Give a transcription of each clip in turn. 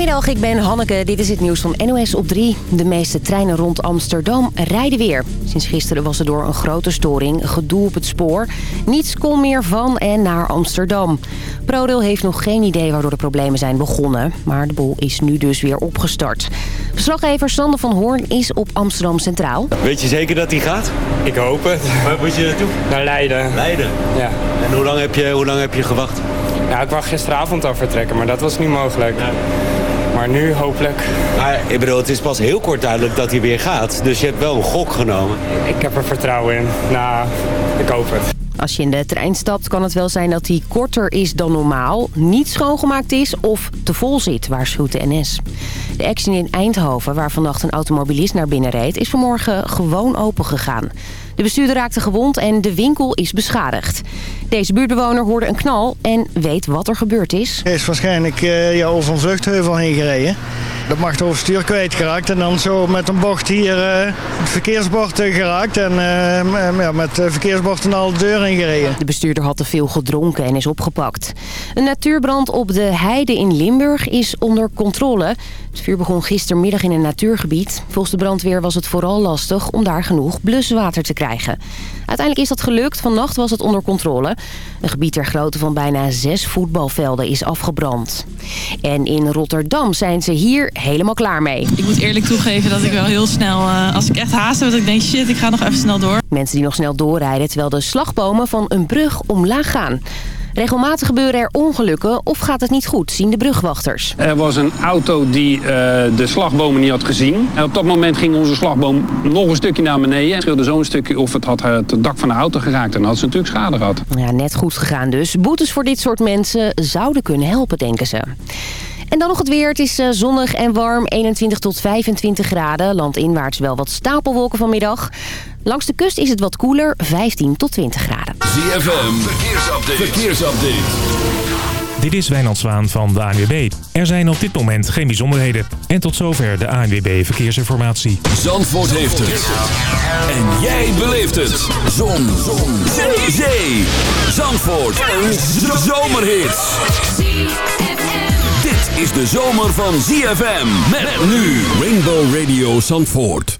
Goedemiddag, ik ben Hanneke. Dit is het nieuws van NOS op 3. De meeste treinen rond Amsterdam rijden weer. Sinds gisteren was er door een grote storing gedoe op het spoor. Niets kon meer van en naar Amsterdam. ProRail heeft nog geen idee waardoor de problemen zijn begonnen. Maar de boel is nu dus weer opgestart. Verslaggever Sander van Hoorn is op Amsterdam Centraal. Weet je zeker dat hij gaat? Ik hoop het. Waar moet je naartoe? Naar Leiden. Leiden. Ja. En hoe lang heb je, hoe lang heb je gewacht? ja, ik wou gisteravond al vertrekken, maar dat was niet mogelijk. Maar nu hopelijk. Maar ik bedoel, het is pas heel kort duidelijk dat hij weer gaat. Dus je hebt wel een gok genomen. Ik heb er vertrouwen in. Nou, ik hoop het. Als je in de trein stapt kan het wel zijn dat die korter is dan normaal, niet schoongemaakt is of te vol zit, waarschuwt de NS. De action in Eindhoven, waar vannacht een automobilist naar binnen reed, is vanmorgen gewoon open gegaan. De bestuurder raakte gewond en de winkel is beschadigd. Deze buurtbewoner hoorde een knal en weet wat er gebeurd is. Hij is waarschijnlijk uh, ja, over een vluchtheuvel heen gereden. Dat mag het overstuur kwijtgeraakt en dan zo met een bocht hier uh, het verkeersbord uh, geraakt. En ja, met het verkeersbord en al de deur ingereden. De bestuurder had te veel gedronken en is opgepakt. Een natuurbrand op de Heide in Limburg is onder controle. Het vuur begon gistermiddag in een natuurgebied. Volgens de brandweer was het vooral lastig om daar genoeg bluswater te krijgen. Uiteindelijk is dat gelukt. Vannacht was het onder controle. Een gebied ter grootte van bijna zes voetbalvelden is afgebrand. En in Rotterdam zijn ze hier helemaal klaar mee. Ik moet eerlijk toegeven dat ik wel heel snel, uh, als ik echt haast heb, dat ik denk shit, ik ga nog even snel door. Mensen die nog snel doorrijden terwijl de slagbomen van een brug omlaag gaan. Regelmatig gebeuren er ongelukken of gaat het niet goed, zien de brugwachters. Er was een auto die uh, de slagbomen niet had gezien. En op dat moment ging onze slagboom nog een stukje naar beneden. Het scheelde zo'n stukje of het had het dak van de auto geraakt. En dan had ze natuurlijk schade gehad. Ja, net goed gegaan dus. Boetes voor dit soort mensen zouden kunnen helpen, denken ze. En dan nog het weer. Het is uh, zonnig en warm. 21 tot 25 graden. Landinwaarts wel wat stapelwolken vanmiddag. Langs de kust is het wat koeler. 15 tot 20 graden. ZFM. Verkeersupdate. Verkeersupdate. Dit is Wijnand Zwaan van de ANWB. Er zijn op dit moment geen bijzonderheden. En tot zover de ANWB Verkeersinformatie. Zandvoort heeft het. En jij beleeft het. Zon. Zon. Zee. Zee. Zandvoort. Een zomerhit. Dit is de zomer van ZFM. Met nu Rainbow Radio Zandvoort.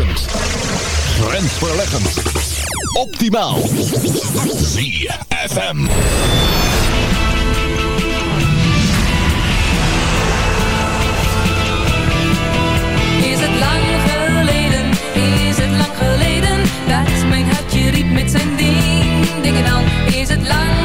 Verfrissend. Grensverleggend. Optimaal. ZFM. Is het lang geleden, is het lang geleden Dat mijn hartje riep met zijn ding, dingen dan Is het lang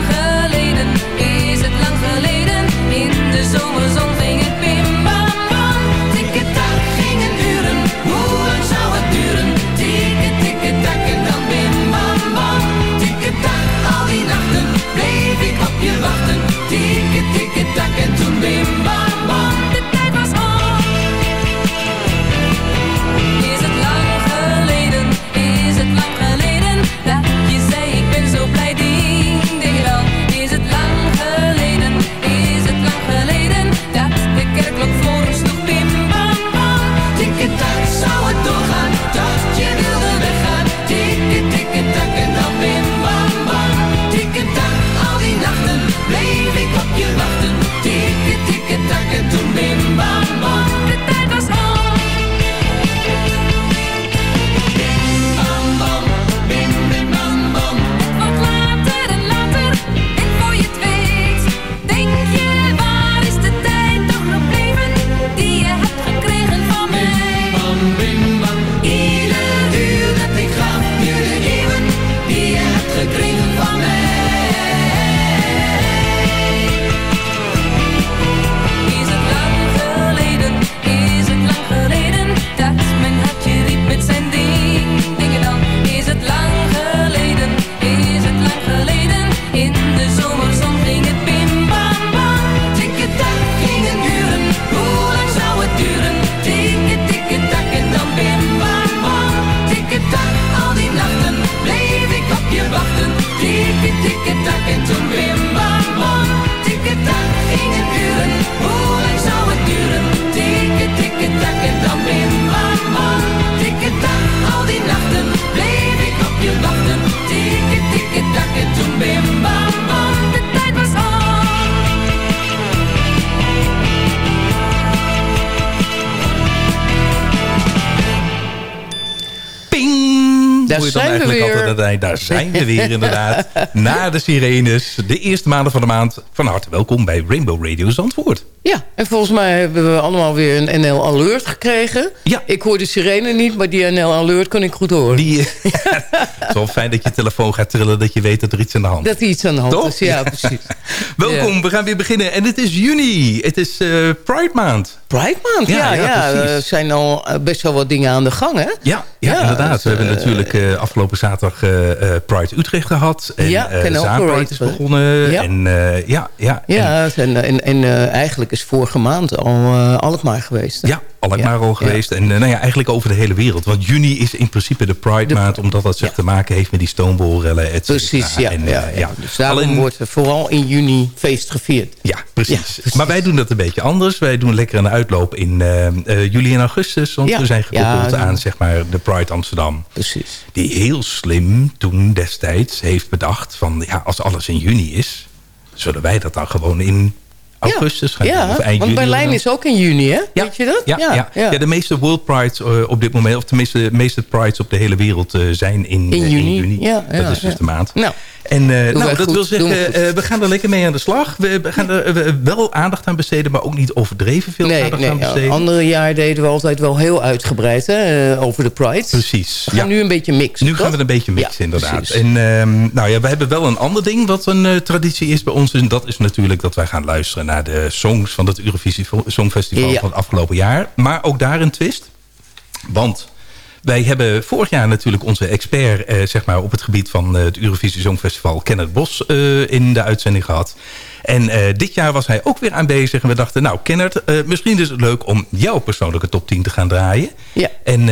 Je dan eigenlijk weer. altijd. Daar zijn we weer inderdaad. Na de sirenes. De eerste maanden van de maand. Van harte welkom bij Rainbow Radio Zandvoort. Ja, en volgens mij hebben we allemaal weer een NL Alert gekregen. Ja. Ik hoor de sirene niet, maar die NL Alert kon ik goed horen. Die, het is wel fijn dat je telefoon gaat trillen. Dat je weet dat er iets aan de hand is. Dat er iets aan de hand Toch? is, ja, precies. Welkom, we gaan weer beginnen. En het is juni. Het is eh, Pride Maand. Pride Maand, ja. Ja. Er zijn al eh, best wel wat dingen aan de gang, hè? Ja, ja, Ja, inderdaad. dus, we hebben eh, natuurlijk eh, afgelopen zaterdag eh, eh, Pride Utrecht gehad. En Ja, Parade, is begonnen. Ja. En ja, ja, Ja, en, en, en eigenlijk is vorige maand al Alkmaar geweest. Ja, Alkmaar al geweest. En nou ja, eigenlijk over de hele wereld. Want juni is in principe de Pride maand. Omdat dat zich te maken heeft met die stoombolrellen. Precies, ja. En, ja, ja. Dus daarom Alleen- wordt er vooral in juni feest gevierd. Ja, precies. Maar wij doen dat een beetje anders. Wij doen lekker een uitloop in juli en augustus. Want Ja. we zijn gekoppeld Ja, aan zeg maar, de Pride Amsterdam. Precies. Die heel slim toen destijds heeft bedacht... van ja, als alles in juni is... zullen wij dat dan gewoon in augustus gaan doen. Ja, Of eind want Berlijn is ook in juni, hè? Weet je dat? Ja, ja, ja. de meeste World Prides eh, op dit moment... of tenminste de meeste Prides op de hele wereld eh, zijn in, In eh, juni. Ja, ja, dat is dus de maand. Nou, En eh, nou, dat goed, wil zeggen, eh, we gaan er lekker mee aan de slag. We, we gaan er wel aandacht aan besteden, maar ook niet overdreven veel nee, aandacht nee, aan besteden. andere jaar deden we altijd wel heel uitgebreid hè, eh, over de Pride. Precies. We gaan ja. nu een beetje mixen, Nu toch? gaan we een beetje mixen, Ja, inderdaad. precies. En ehm, nou ja, we hebben wel een ander ding wat een traditie is bij ons. En dat is natuurlijk dat wij gaan luisteren naar de songs van het Eurovisie Songfestival Ja. van het afgelopen jaar. Maar ook daar een twist. Want wij hebben vorig jaar natuurlijk onze expert eh, zeg maar, op het gebied van eh, het Eurovisie Songfestival, Kenneth Bos, eh, in de uitzending gehad. En eh, dit jaar was hij ook weer aanwezig. En we dachten, nou Kenneth, misschien is het leuk om jouw persoonlijke top 10 te gaan draaien. Ja. En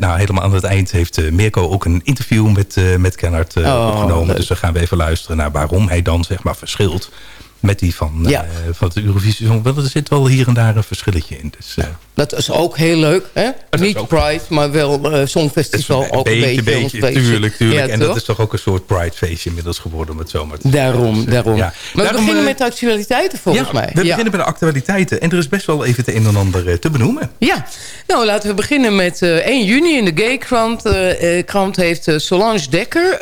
nou, helemaal aan het eind heeft Mirko ook een interview met, met Kenneth Oh, opgenomen. leuk. Dus dan gaan we even luisteren naar waarom hij dan zeg maar verschilt met die van, Ja. eh, van het Eurovisie er zit wel hier en daar een verschilletje in. Dus, eh, Dat is ook heel leuk, hè? Niet Pride, maar wel eh Songfestival. ook een beetje, beetje, feestje. tuurlijk, tuurlijk. En dat is toch ook een soort Pride-feestje inmiddels geworden, om het zo maar te zeggen. Daarom, Dus, daarom. ja. Maar we beginnen met de actualiteiten volgens ja, mij. we beginnen met de actualiteiten. En er is best wel even het een en ander te benoemen. Ja, nou laten we beginnen met eh 1 juni in de Gay Krant. krant heeft Solange Dekker,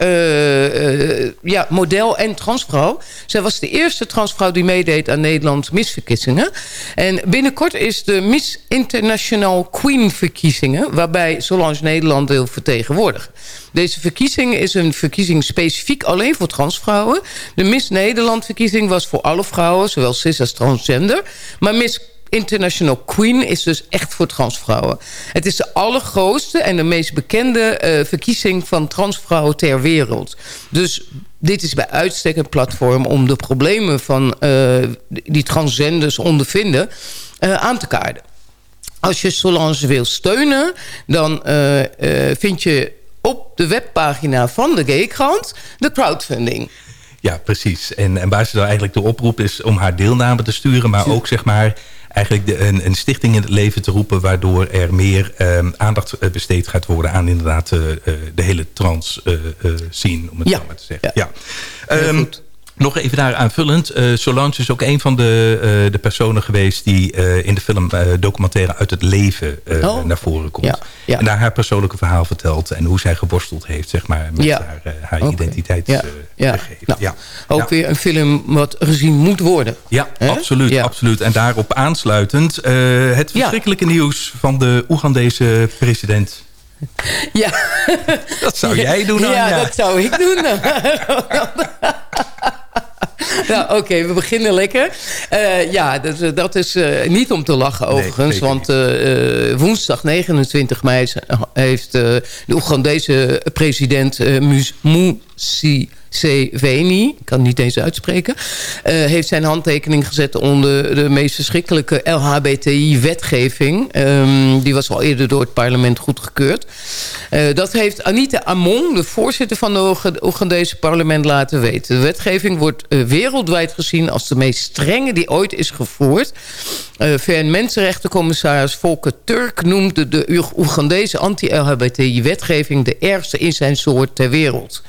ja, model en transvrouw. Zij was de eerste transvrouw die meedeed aan Nederlands misverkiezingen. En binnenkort is de Miss International Queen verkiezingen... waarbij Solange Nederland wil vertegenwoordigen. Deze verkiezing is een verkiezing specifiek alleen voor transvrouwen. De Miss Nederland verkiezing was voor alle vrouwen, zowel cis als transgender. Maar Miss International Queen is dus echt voor transvrouwen. Het is de allergrootste en de meest bekende eh, verkiezing van transvrouwen ter wereld. Dus dit is bij uitstek een platform om de problemen van eh, die transgenders ondervinden eh, aan te kaarten. Als je Solange wil steunen, dan eh, vind je op de webpagina van de Gaykrant de crowdfunding. Ja, precies. En, en waar ze dan eigenlijk de oproep is om haar deelname te sturen... maar ook zeg maar eigenlijk de, een, een stichting in het leven te roepen... waardoor er meer ehm, aandacht eh, besteed gaat worden aan inderdaad eh, eh, de hele trans eh, scene, om het Ja. zo maar te zeggen. Ja. Ehm, nog even daar aanvullend. eh, Solange is ook een van de, eh, de personen geweest... die eh, in de film documentaire Uit het Leven Oh. naar voren komt. Ja, ja. En daar haar persoonlijke verhaal vertelt... en hoe zij geworsteld heeft zeg maar, met Ja. haar, haar identiteit Ja, ja. gegeven. Nou, ja. Ook Ja. weer een film wat gezien moet worden. Ja, absoluut, Ja. absoluut. En daarop aansluitend het verschrikkelijke nieuws van de Oegandese president. Ja. Dat zou jij doen, Ja, Anja. dat zou ik doen. Nou, oké, we beginnen lekker. Eh, ja, dat, dat is eh, niet om te lachen overigens. want eh, eh, woensdag 29 mei heeft eh, de Oegandese president Musi Seveni, ik kan niet eens uitspreken... eh, heeft zijn handtekening gezet onder de meest verschrikkelijke LHBTI-wetgeving. Ehm, die was al eerder door het parlement goedgekeurd. Uh, dat heeft Anita Amon, de voorzitter van het Oegandese parlement, laten weten. De wetgeving wordt uh, wereldwijd gezien als de meest strenge die ooit is gevoerd. Uh, VN-mensenrechtencommissaris Volker Turk noemde de Oegandese anti-LHBTI-wetgeving de ergste in zijn soort ter wereld.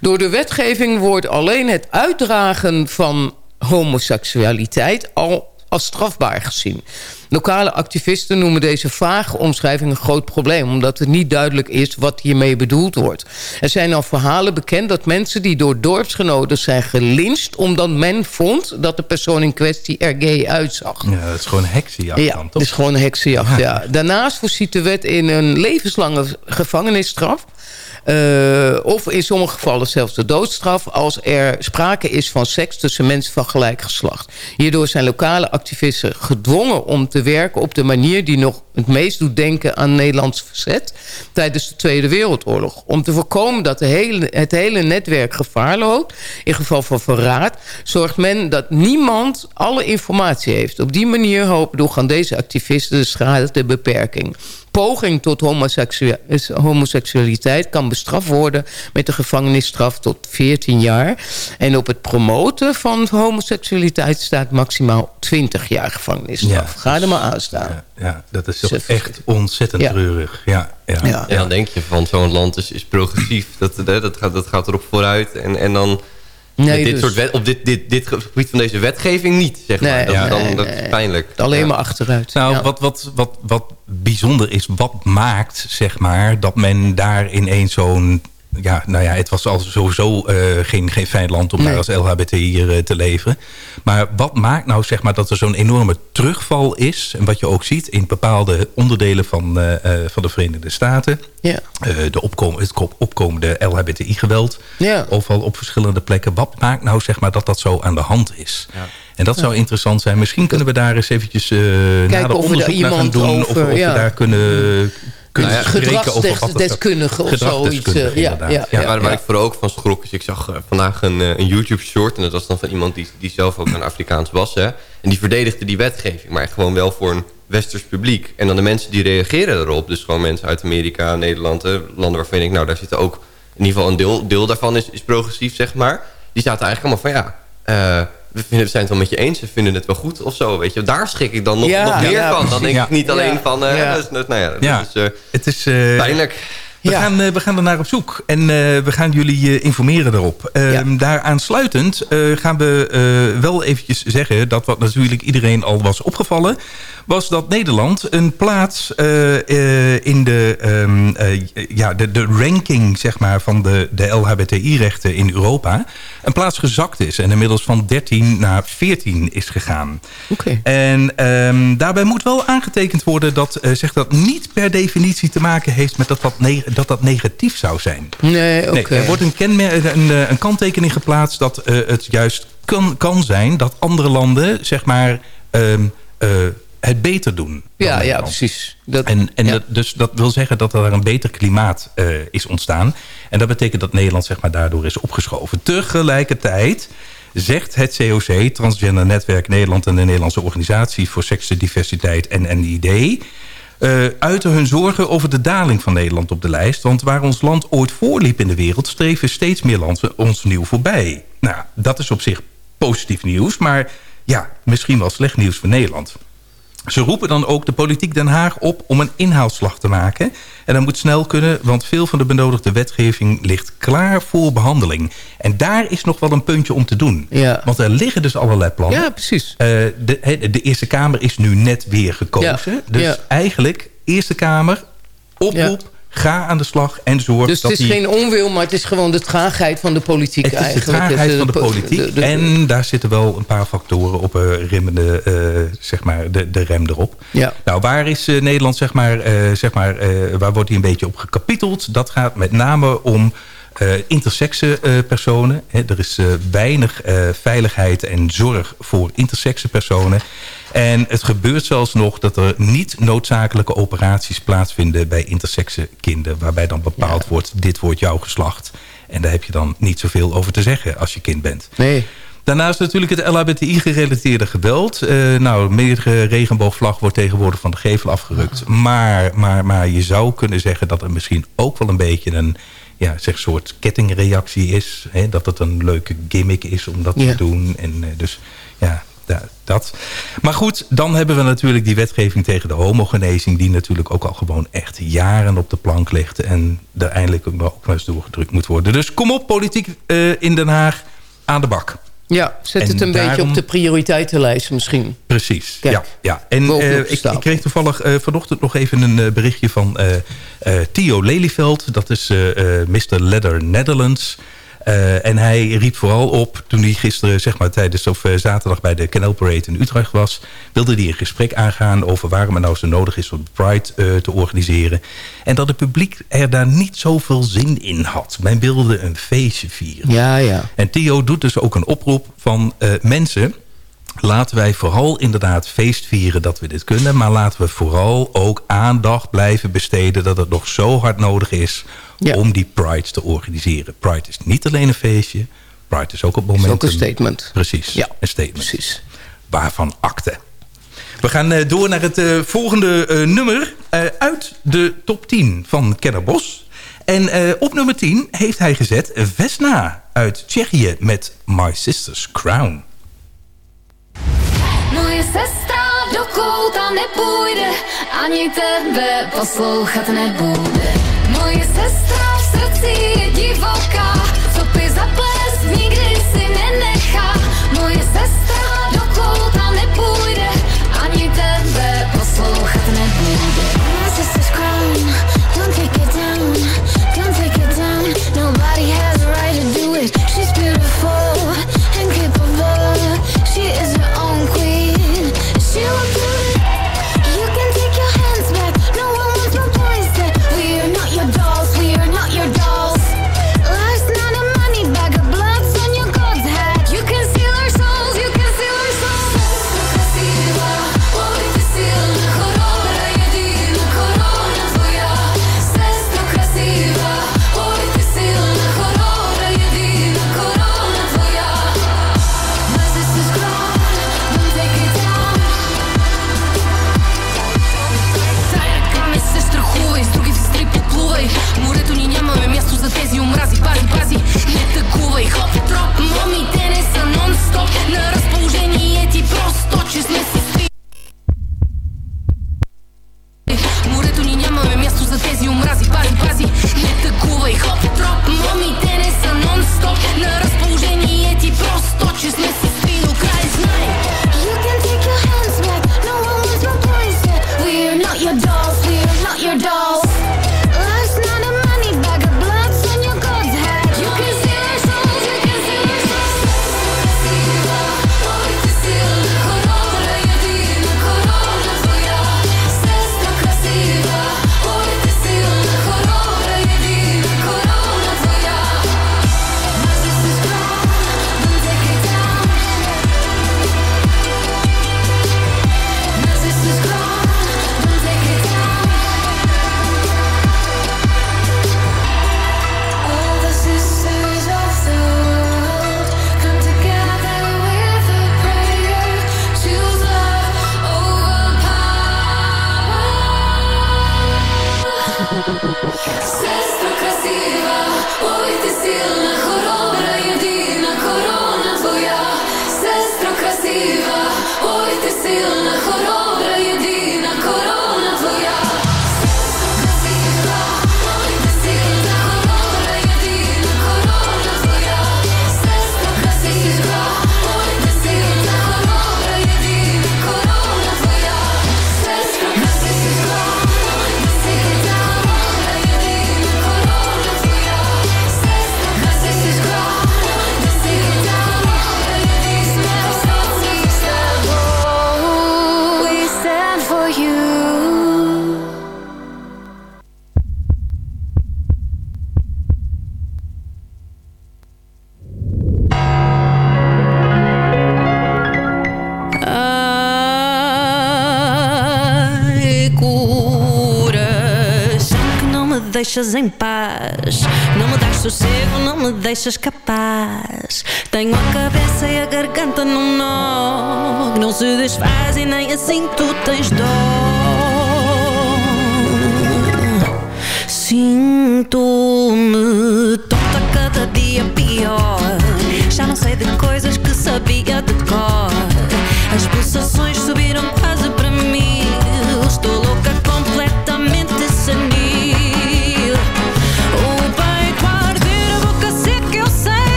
Door de wetgeving wordt alleen het uitdragen van homoseksualiteit al als strafbaar gezien. Lokale activisten noemen deze vage omschrijving een groot probleem... omdat het niet duidelijk is wat hiermee bedoeld wordt. Er zijn al verhalen bekend dat mensen die door dorpsgenoten zijn gelincht... omdat men vond dat de persoon in kwestie er gay uitzag. Ja, dat is gewoon een heksenjacht Ja, dan, toch? is gewoon een heksenjacht, ja. Daarnaast voorziet de wet in een levenslange gevangenisstraf... Eh, of in sommige gevallen zelfs de doodstraf... als er sprake is van seks tussen mensen van gelijk geslacht. Hierdoor zijn lokale activisten gedwongen om te werken... op de manier die nog het meest doet denken aan Nederlands verzet... tijdens de Tweede Wereldoorlog. Om te voorkomen dat de hele, het hele netwerk gevaar loopt... in geval van verraad... zorgt men dat niemand alle informatie heeft. Op die manier hopen doorgaan deze activisten de schade te beperking poging tot homoseksualiteit kan bestraft worden met een gevangenisstraf tot 14 jaar. En op het promoten van homoseksualiteit staat maximaal 20 jaar gevangenisstraf. Ga er maar aan staan. Ja, dat is toch echt ontzettend Ja. treurig. Ja, ja. Ja. En dan denk je van zo'n land is, is progressief. Dat, dat, dat, gaat, dat gaat erop vooruit. En, en dan Nee, dit dus- soort wet, op dit, dit, dit gebied van deze wetgeving niet, zeg maar. Nee, dat, ja, dan, nee, dat is pijnlijk. Alleen Ja. maar achteruit. Nou, Ja. wat, wat, wat, wat bijzonder is, wat maakt, zeg maar, dat men daar ineens zo'n... Ja, nou ja, het was al sowieso eh, geen, geen fijn land om Nee. daar als LHBTI'er eh, te leven. Maar wat maakt nou, zeg maar, dat er zo'n enorme terugval is... en wat je ook ziet in bepaalde onderdelen van, eh, eh, van de Verenigde Staten... Ja. eh, de opkom het opkomende LHBTI-geweld... Ja. overal op verschillende plekken. Wat maakt nou, zeg maar, dat dat zo aan de hand is? En dat zou interessant zijn. Misschien kunnen we daar eens eventjes eh nader of we daar onderzoek naar gaan doen. of, over- of ja. we daar kunnen, kunnen Nou ja, Gedragsdeskundige of zoiets, eh, ja, ja, Ja, waar, waar ik vooral ook van schrok is, ik zag eh, vandaag een, eh, een YouTube-short... en dat was dan van iemand die, die zelf ook een Afrikaans was. Hè, en die verdedigde die wetgeving, maar gewoon wel voor een westers publiek. En dan de mensen die reageren erop, dus gewoon mensen uit Amerika, Nederland... eh, landen waarvan denkt, nou, daar zitten ook... in ieder geval een deel, deel daarvan is, is progressief, zeg maar. Die zaten eigenlijk allemaal van, ja... we, vinden, we zijn het wel met je eens, we vinden het wel goed of zo, weet je. Daar schrik ik dan nog, Ja, nog meer ja, van. Dan denk ik niet alleen Ja. van, eh, dat- nou ja, dat is eh, Het is... eh, pijnlijk. We, Ja. gaan, we gaan er naar op zoek en eh, we gaan jullie eh, informeren daarop. Uh, Ja. Daar aansluitend eh, gaan we eh, wel eventjes zeggen... dat wat natuurlijk iedereen al was opgevallen... was dat Nederland een plaats eh, eh, in de, ehm, eh, ja, de, de ranking zeg maar, van de, de LHBTI-rechten in Europa... een plaats gezakt is en inmiddels van 13 naar 14 is gegaan. Oké. En ehm, daarbij moet wel aangetekend worden dat, zegt dat niet per definitie te maken heeft met dat dat, dat, dat negatief zou zijn. Nee, oké. Nee, er wordt een, kenmer- een, een kanttekening geplaatst dat het juist kan, kan zijn dat andere landen zeg maar ehm, eh, het beter doen. Ja, ja, precies. Dat, En, en ja. dat, dus dat wil zeggen dat er een beter klimaat eh, is ontstaan. En dat betekent dat Nederland zeg maar, daardoor is opgeschoven. Tegelijkertijd zegt het COC, Transgender Netwerk Nederland... en de Nederlandse Organisatie voor Seksendiversiteit en NID... eh uiten hun zorgen over de daling van Nederland op de lijst. Want waar ons land ooit voorliep in de wereld... streven steeds meer landen ons nieuw voorbij. Nou, dat is op zich positief nieuws. Maar ja, misschien wel slecht nieuws voor Nederland. Ze roepen dan ook de politiek Den Haag op om een inhaalslag te maken. En dat moet snel kunnen, want veel van de benodigde wetgeving ligt klaar voor behandeling. En daar is nog wel een puntje om te doen. Ja. Want er liggen dus allerlei plannen. Ja, precies. Eh, de, de Eerste Kamer is nu net weer gekozen. Ja. Dus eigenlijk, Eerste Kamer, oproep, ga aan de slag en zorg Dus dat het is die... geen onwil, maar het is gewoon de traagheid van de politiek Het is de eigenlijk. traagheid Dus, van de po- politiek. de- de- en daar zitten wel een paar factoren op eh rimmende, eh, zeg maar, de, de rem erop. Ja. Nou, waar is eh, Nederland, zeg maar, zeg maar waar wordt hij een beetje op gekapiteld? Dat gaat met name om eh intersexe personen. Hè, er is weinig veiligheid en zorg voor intersexe personen. En het gebeurt zelfs nog dat er niet noodzakelijke operaties plaatsvinden bij intersexe kinderen. Waarbij dan bepaald wordt, dit wordt jouw geslacht. En daar heb je dan niet zoveel over te zeggen als je kind bent. Nee. Daarnaast natuurlijk het LHBTI-gerelateerde geweld. Eh nou, meerdere regenboogvlag wordt tegenwoordig van de gevel afgerukt. Maar, maar, maar je zou kunnen zeggen dat er misschien ook wel een beetje een ja, zeg, soort kettingreactie is. Hè? Dat het een leuke gimmick is om dat Ja. te doen. En eh, dus ja, dat. Maar goed, dan hebben we natuurlijk die wetgeving tegen de homogenezing... die natuurlijk ook al gewoon echt jaren op de plank ligt... en er eindelijk ook wel eens doorgedrukt moet worden. Dus kom op, politiek eh, in Den Haag, aan de bak. Ja, zet het een beetje op de prioriteitenlijst misschien. Precies, ja, ja. En eh, ik, ik, kreeg toevallig eh, vanochtend nog even een berichtje van Theo Lelyveld. Dat is Mr. Leather Netherlands. Eh, en hij riep vooral op, toen hij gisteren, zeg maar tijdens of eh, zaterdag bij de Canal Parade in Utrecht was, wilde hij een gesprek aangaan over waarom het nou zo nodig is om Pride eh, te organiseren. En dat het publiek er daar niet zoveel zin in had. Men wilde een feestje vieren. Ja, ja. En Theo doet dus ook een oproep van mensen, laten wij vooral inderdaad feest vieren dat we dit kunnen, maar laten we vooral ook aandacht blijven besteden dat het nog zo hard nodig is om die Pride te organiseren. Pride is niet alleen een feestje, Pride is ook een moment. ook een statement. Precies, een statement. Waarvan akte. We gaan uh, door naar het uh, volgende uh, nummer uit de top 10 van Kennerbos. En op nummer 10 heeft hij gezet Vesna uit Tsjechië met My Sister's Crown. Moje sestra do kouta nepůjde, ani tebe poslouchat nebude. Моя сестра в серці дівчина deixas em paz. Não me das sossego, não me deixas capaz. Tenho a cabeça e a garganta num nó que não se desfaz e nem assim tu tens dor.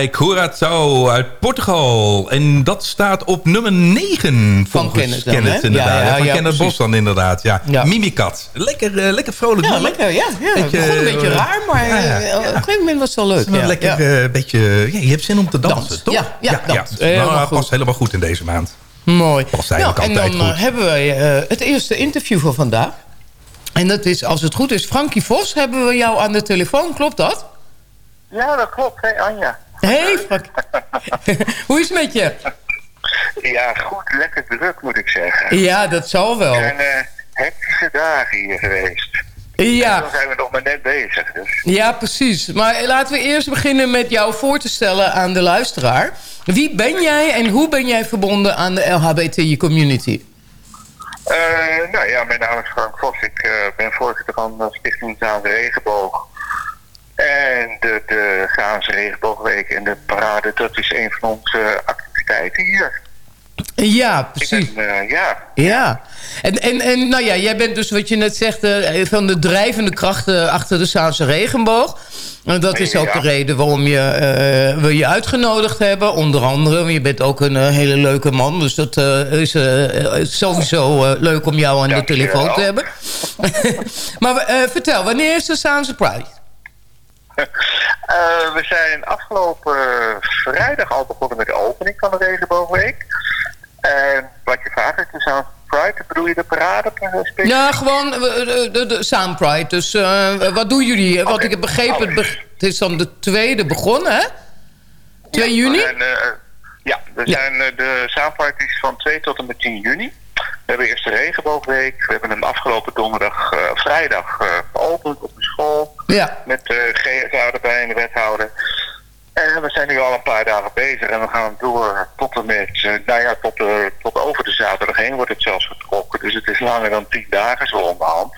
Curaçao uit Portugal. En dat staat op nummer 9 volgens Kenneth Kenneth, inderdaad. Ja, ja, Ja, van ja, Kenneth. Bos dan inderdaad, ja. Ja. Mimikat. Lekker, eh, lekker vrolijk Ja, lekker. Ja, ja. Beetje, een beetje eh, raar, maar ja, ja, eh, op een gegeven moment was het wel leuk. Lekker eh, beetje... Ja, je hebt zin om te dansen, Dans. toch? Ja, ja. Nou, Helemaal past goed. helemaal goed in deze maand. Mooi. Past Nou, en dan goed. hebben eh, het eerste interview van vandaag. En dat is, als het goed is, Frankie Vos hebben we jou aan de telefoon. Klopt dat? Ja, dat klopt. Hey Anja. Hey Frank. Hoe is het met je? Ja, goed. Lekker druk moet ik zeggen. Ja, dat zal wel. Het zijn hectische dagen hier geweest. Ja. En dan zijn we nog maar net bezig. Dus. Ja, precies. Maar laten we eerst beginnen met jou voor te stellen aan de luisteraar. Wie ben jij en hoe ben jij verbonden aan de LHBTI-community? Eh, nou ja, mijn naam is Frank Vos. Ik eh, ben voorzitter van de Stichting Zaanse Regenboog. En de, de Zaanse Regenboogweek en de parade, dat is een van onze activiteiten hier. Ja, precies. Ben, eh, ja, Ja. En, en, en nou ja, jij bent dus wat je net zegt... eh, van de drijvende krachten achter de Zaanse regenboog. En dat is ook Ja. de reden waarom je, eh, we je uitgenodigd hebben. Onder andere, want je bent ook een hele leuke man. Dus dat is sowieso leuk om jou aan de telefoon te hebben. maar vertel, wanneer is de Zaanse Pride? Eh, we zijn afgelopen vrijdag al begonnen met de opening van de Regenboogweek. En wat je vraagt is de Pride, bedoel je de parade? eh, specifiek? Ja, gewoon eh, de, de, de Saan Pride. Dus eh, wat doen jullie? Want ik heb begrepen, het, be- het is dan de tweede begonnen, hè? 2 juni? Eh, ja, we zijn, eh, de Zaanparty is van 2 tot en met 10 juni. We hebben eerst de regenboogweek. We hebben hem afgelopen donderdag, eh, vrijdag eh, geopend op de school. Ja. Met de GSA erbij en de wethouder. En we zijn nu al een paar dagen bezig en we gaan door tot en met, eh, nou ja, tot, de, tot over de zaterdag heen wordt het zelfs getrokken. Dus het is langer dan 10 dagen zo onderhand.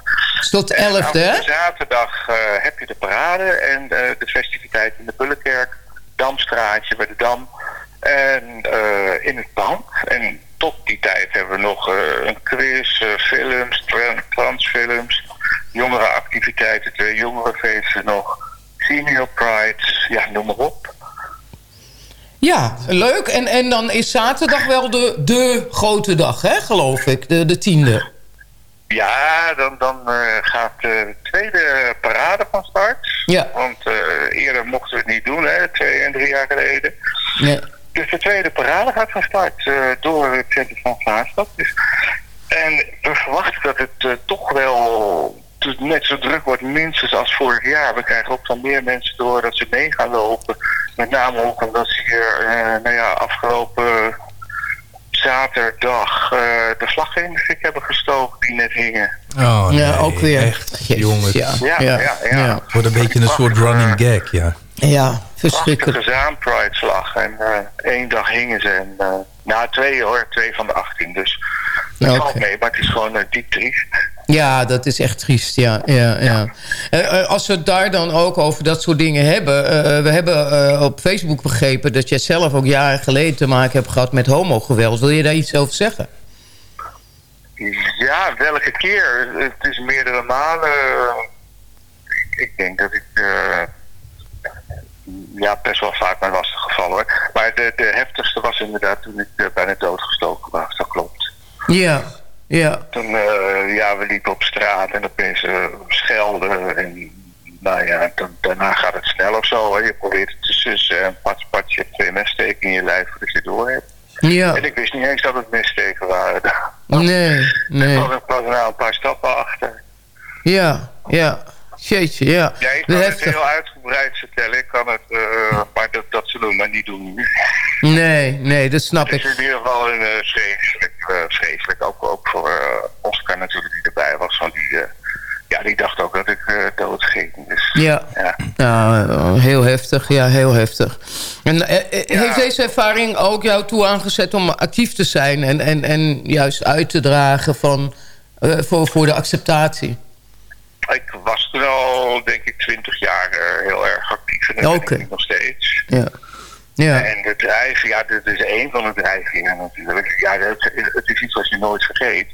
Tot 11e, hè? zaterdag eh, heb je de parade en eh, de festiviteit in de Bullenkerk. Damstraatje bij de Dam. En eh, in het Bank. En tot die tijd hebben we nog eh, een quiz, eh, films, tran- transfilms, jongerenactiviteiten, twee jongerenfeesten nog. Senior Pride, ja, noem maar op. Ja, leuk. En, en dan is zaterdag wel de, de grote dag, hè, geloof ik. De, de tiende. Ja, dan, dan eh, gaat de tweede parade van start. Ja. Want eh, eerder mochten we het niet doen, hè, twee en drie jaar geleden. Ja. Dus de tweede parade gaat van start eh, door het centrum van Zaanstad. Dus, en we verwachten dat het eh, toch wel net zo druk wordt, minstens als vorig jaar. We krijgen ook van meer mensen door dat ze mee gaan lopen. Met name ook omdat ze hier, eh, nou ja, afgelopen zaterdag eh, de vlaggen in de fik hebben gestoken die net hingen. Oh, Ja, ook weer. Echt, jongens. ja. Ja, ja, ja. ja. Het wordt een beetje een soort running gag, ja. Ja, verschrikkelijk. Prachtige zaanpride-slag. En eh, één dag hingen ze. En, nou, twee hoor. Twee van de 18. Dus Oké. valt mee. Maar het is gewoon eh, diep triest. Ja, dat is echt triest, ja. ja, ja. Als we het daar dan ook over dat soort dingen hebben... we hebben op Facebook begrepen dat jij zelf ook jaren geleden te maken hebt gehad met homogeweld. Wil je daar iets over zeggen? Ja, welke keer? Het is meerdere malen. Ik, ik denk dat ik... ja, best wel vaak mijn lastig gevallen hoor. Maar de, de heftigste was inderdaad toen ik eh, bijna doodgestoken was. Dat klopt. Ja, ja. Toen, eh, ja, we liepen op straat en opeens uh, schelden. En nou ja, dan, daarna gaat het snel of zo. Hè. Je probeert het te sussen en pats, pats, je hebt twee messteken in je lijf voordat je het door hebt. Ja. En ik wist niet eens dat het messteken waren. Nee, nee. Ik was er na een paar stappen achter. Ja, ja. Jeetje, ja. Ja, ik kan het Heftig. heel uitgebreid vertellen. Ik kan het, eh, maar dat, dat zullen we maar niet doen. Nee, nee, dat snap Het is ik. in ieder geval een eh, vreselijk, eh, vreselijk. Ook, ook voor Oscar natuurlijk die erbij was. Want die, ja, die dacht ook dat ik dood ging. Dus, Ja. ja. Nou, heel heftig, ja, heel heftig. En heeft deze ervaring ook jou toe aangezet om actief te zijn... en, en, en juist uit te dragen van, voor, voor de acceptatie? Ik was toen al, denk ik, twintig jaar eh, heel erg actief. En dat nu nog steeds. Ja. Ja. En de drijf, ja, dit is één van de drijfveren natuurlijk. Ja, het, het is iets wat je nooit vergeet.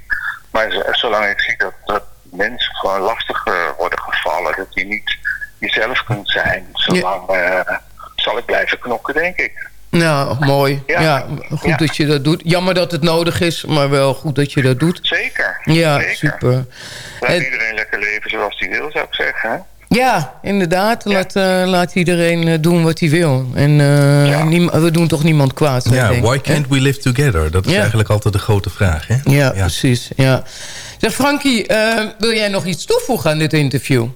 Maar zolang ik zie dat, dat mensen gewoon lastig eh, worden gevallen... dat je niet jezelf kunt zijn... zolang eh, zal ik blijven knokken, denk ik. Nou, mooi. Ja, Ja. goed Ja. dat je dat doet. Jammer dat het nodig is, maar wel goed dat je dat doet. Zeker. Ja, Zeker. super. Laat En- iedereen lekker leven zoals hij wil, zou ik zeggen. hè? Ja, inderdaad. Laat, eh, laat iedereen eh, doen wat hij wil. En eh, we doen toch niemand kwaad. Ja, denk why can't we live together? Dat is Ja. eigenlijk altijd de grote vraag, hè? Ja, precies. Ja. Zeg, Frankie, eh, wil jij nog iets toevoegen aan dit interview?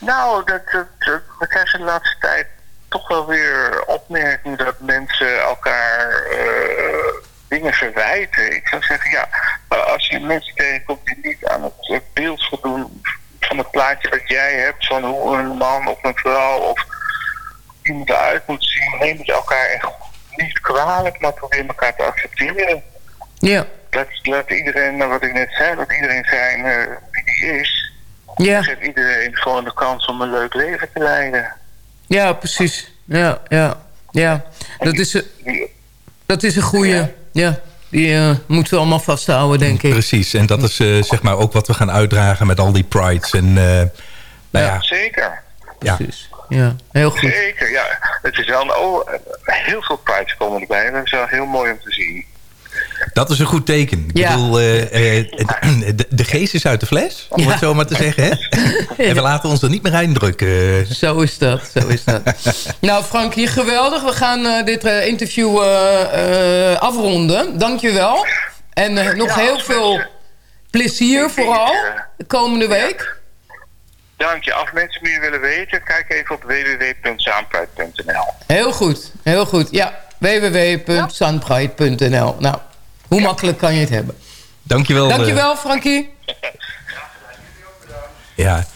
Nou, dat, dat, dat- we krijgen de laatste tijd toch wel weer opmerkingen dat mensen elkaar eh, dingen verwijten. Ik zou zeggen, ja, maar als je mensen tegenkomt die niet aan het eh, beeld voldoen van het plaatje dat jij hebt van hoe een man of een vrouw of iemand eruit moet zien, neem het elkaar echt niet kwalijk, maar probeer elkaar te accepteren. Ja. Laat, laat iedereen, nou, wat ik net zei, laat iedereen zijn eh, wie die is. Ja. Geef iedereen gewoon de kans om een leuk leven te leiden. Ja, precies. Ja, ja, ja. Dat is, een- dat is een goede. Ja, die eh, moeten we allemaal vasthouden, denk ik. Precies, en dat is eh, zeg maar ook wat we gaan uitdragen met al die prides. En, eh, nou ja, Zeker. ja. Ja, heel goed. Zeker, ja. Het is wel een, oh, heel veel prides komen erbij. Dat is wel heel mooi om te zien. Dat is een goed teken. Ik Ja. bedoel, eh, eh, de, de geest is uit de fles, om Ja. het zo maar te zeggen. Hè? En we laten ons er niet meer eindrukken. Zo is dat, zo is dat. nou, Frankie, geweldig. We gaan eh, dit eh, interview eh, eh, afronden. Dank je wel. En nog heel veel plezier vooral de komende week. Dank je. Als mensen meer willen weten, kijk even op www.saampride.nl. Heel goed, heel goed. Ja, www.sunpride.nl. Nou, hoe makkelijk kan je het hebben? Dankjewel. Dankjewel, Frankie. Ja.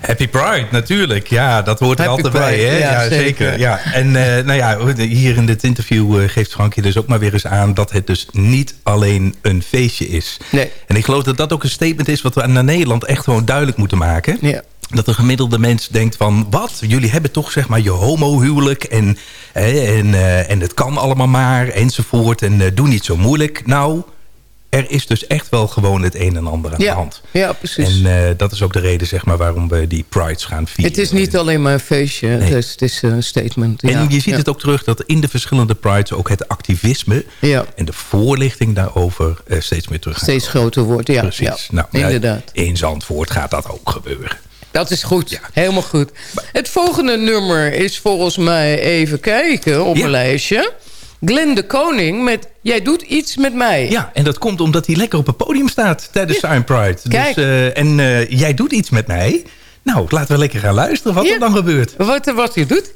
Happy Pride, natuurlijk. Ja, dat hoort er altijd bij. Hè? ja, Ja, zeker. zeker. Ja. En eh, nou ja, hier in dit interview eh, geeft Frankie dus ook maar weer eens aan... dat het dus niet alleen een feestje is. Nee. En ik geloof dat dat ook een statement is... wat we naar Nederland echt gewoon duidelijk moeten maken. Ja. Dat de gemiddelde mens denkt van... wat, jullie hebben toch zeg maar je homohuwelijk... en, en, eh, en het kan allemaal maar, enzovoort. En eh, doe niet zo moeilijk. Nou, er is dus echt wel gewoon het een en ander aan Ja, de hand. ja precies. En eh, dat is ook de reden zeg maar, waarom we die prides gaan vieren. Het is niet alleen maar een feestje, het is, het is een statement. Ja, En je ziet ja. het ook terug dat in de verschillende prides... ook het activisme en de voorlichting daarover steeds meer terug steeds groter wordt. Ja, Precies. Nou, inderdaad. in Zandvoort gaat dat ook gebeuren. Dat is goed. Helemaal goed. Het volgende nummer is volgens mij even kijken op mijn lijstje. Glenn de Koning met Jij doet iets met mij. Ja, en dat komt omdat hij lekker op het podium staat tijdens Sign Pride. Kijk. Dus, en eh, jij doet iets met mij. Nou, laten we lekker gaan luisteren wat er dan gebeurt. Wat, wat hij doet?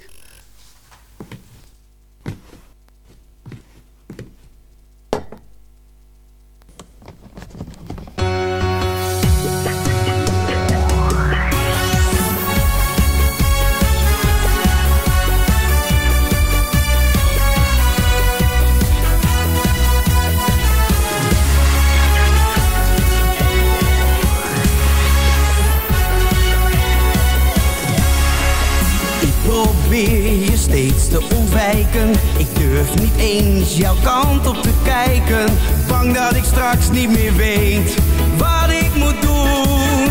Ik durf niet eens jouw kant op te kijken. Bang dat ik straks niet meer weet Wat ik moet doen.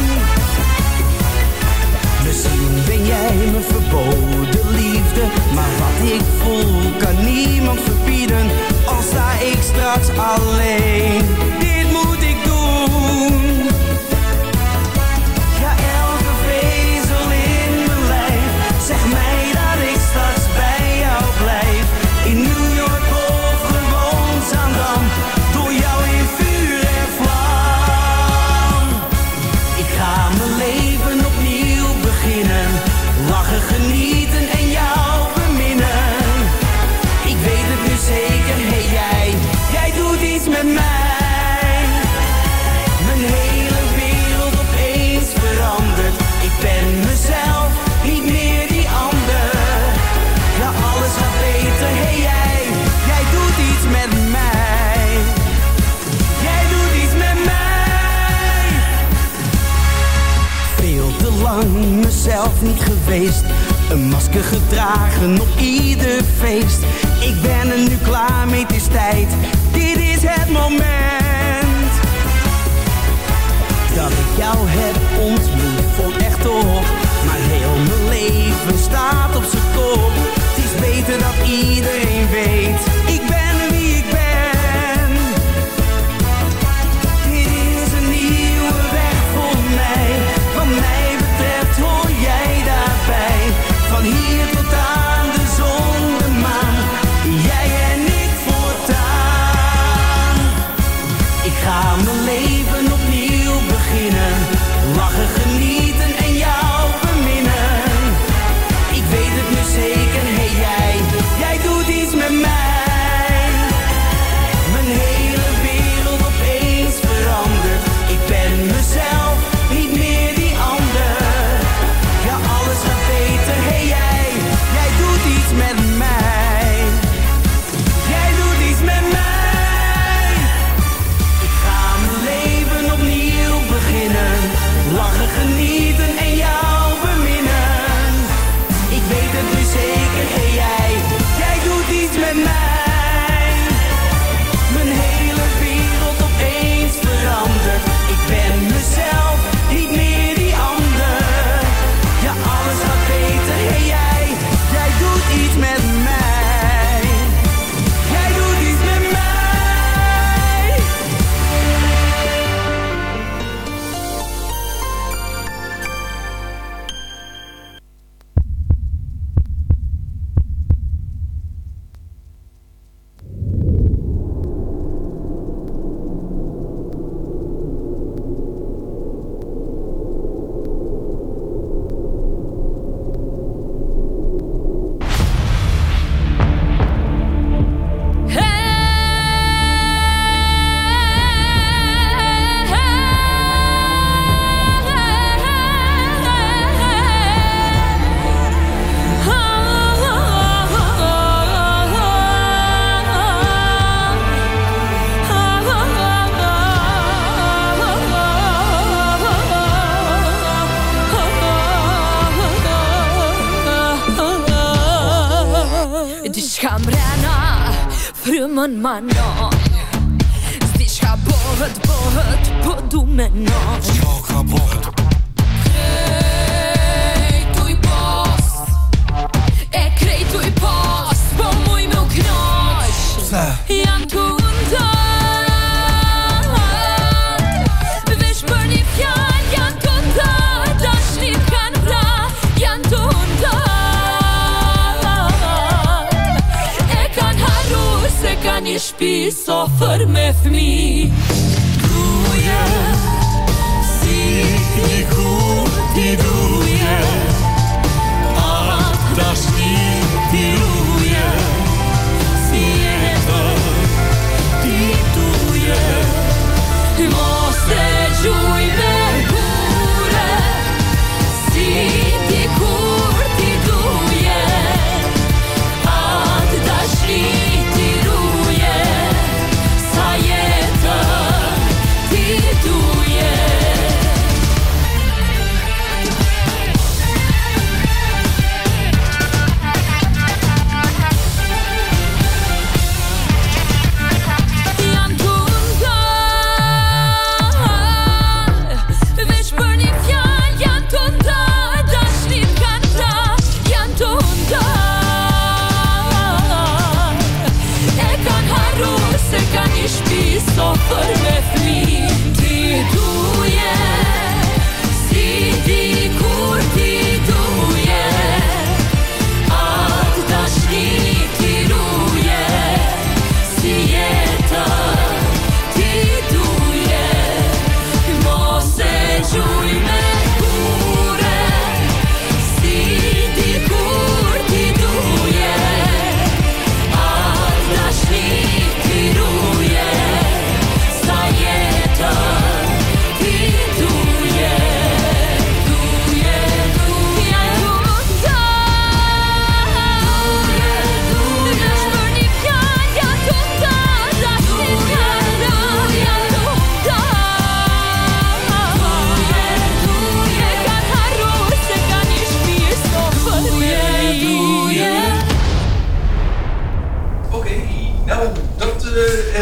Misschien ben jij mijn verboden liefde Maar wat ik voel kan niemand verbieden Al sta ik straks alleen. dragen op ieder feest.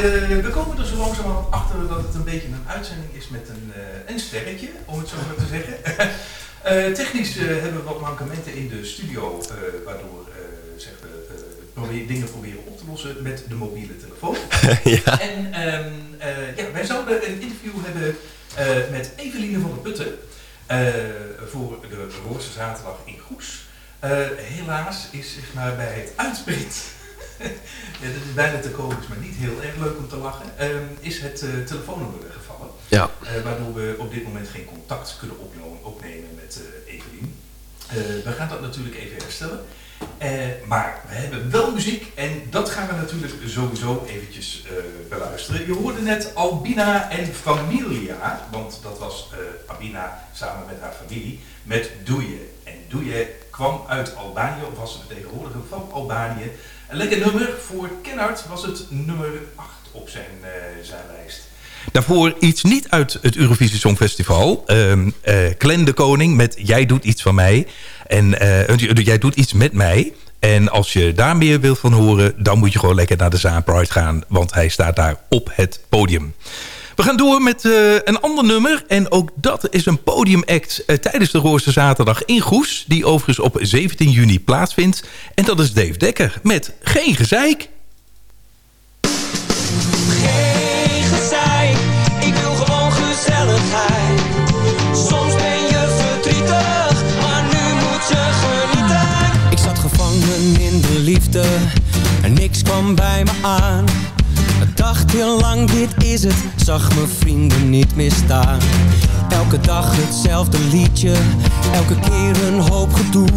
We komen er zo langzamerhand achter dat het een beetje een uitzending is met een, eh, een sterretje, om het zo maar te zeggen. Eh, technisch eh, hebben we wat mankementen in de studio, eh, waardoor eh, zeg, we eh, dingen proberen op te lossen met de mobiele telefoon. Ja. En ehm, eh, ja, wij zouden een interview hebben eh, met Eveline van der Putten eh, voor de Roorse Zaterdag in Goes. Eh, helaas is zeg maar, bij het uitprint, ja, dat is bijna te komisch, maar niet heel erg leuk om te lachen, ehm, is het eh, telefoonnummer weggevallen. Ja. Eh, waardoor we op dit moment geen contact kunnen opnemen met eh Evelien. We gaan dat natuurlijk even herstellen. Maar we hebben wel muziek en dat gaan we natuurlijk sowieso eventjes beluisteren. Je hoorde net Albina en Familia, want dat was Albina samen met haar familie, met Doeje. En Doeje kwam uit Albanië, of was de vertegenwoordiger van Albanië. Een lekker nummer, voor Kennard was het nummer 8 op zijn, zijn lijst. Daarvoor iets niet uit het Eurovisie Songfestival. Eh Glenn de Koning met Jij doet iets van mij. En eh, jij doet iets met mij. En als je daar meer wilt van horen... dan moet je gewoon lekker naar de Zaan Pride gaan. Want hij staat daar op het podium. We gaan door met eh, een ander nummer. En ook dat is een podiumact eh, tijdens de Roorse Zaterdag in Goes. Die overigens op 17 juni plaatsvindt. En dat is Dave Dekker met Geen Gezeik. Geen gezeik, ik wil gewoon gezelligheid. Soms ben je verdrietig, maar nu moet je genieten. Ik zat gevangen in de liefde en niks kwam bij me aan. Dacht heel lang, dit is het, zag mijn vrienden niet meer staan. Elke dag hetzelfde liedje, elke keer een hoop gedoe.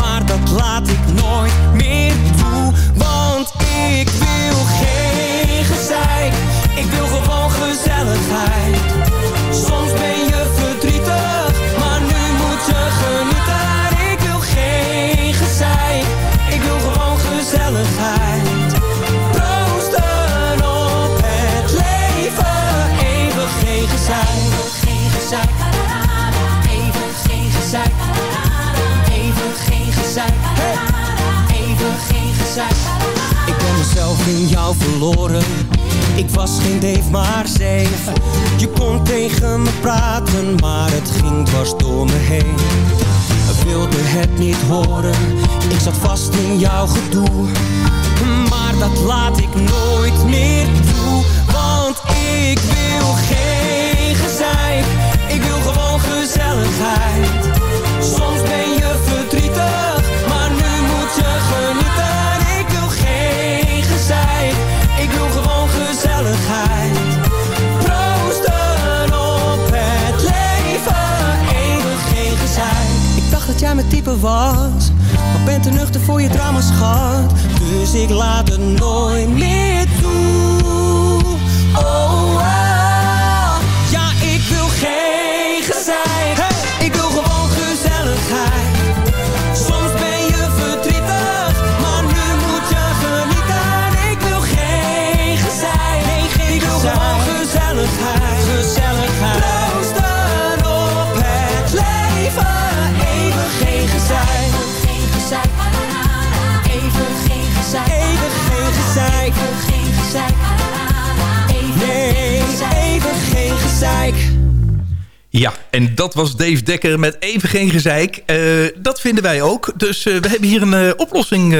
Maar dat laat ik nooit meer toe, want ik wil geen gezeik. Ik wil gewoon gezelligheid. Jou verloren. Ik was geen Dave, maar Zeef. Je kon tegen me praten, maar het ging dwars door me heen. Ik wilde het niet horen, ik zat vast in jouw gedoe. Maar dat laat ik nooit meer toe, want ik wil geen gezeik. Ik wil gewoon gezelligheid. Soms ben je verdrietig, maar nu moet je genieten. Was, maar ben te nuchter voor je drama schat. Dus ik laat het nooit meer toe. En dat was Dave Dekker met even geen gezeik. Eh, dat vinden wij ook. Dus eh, we hebben hier een eh, oplossing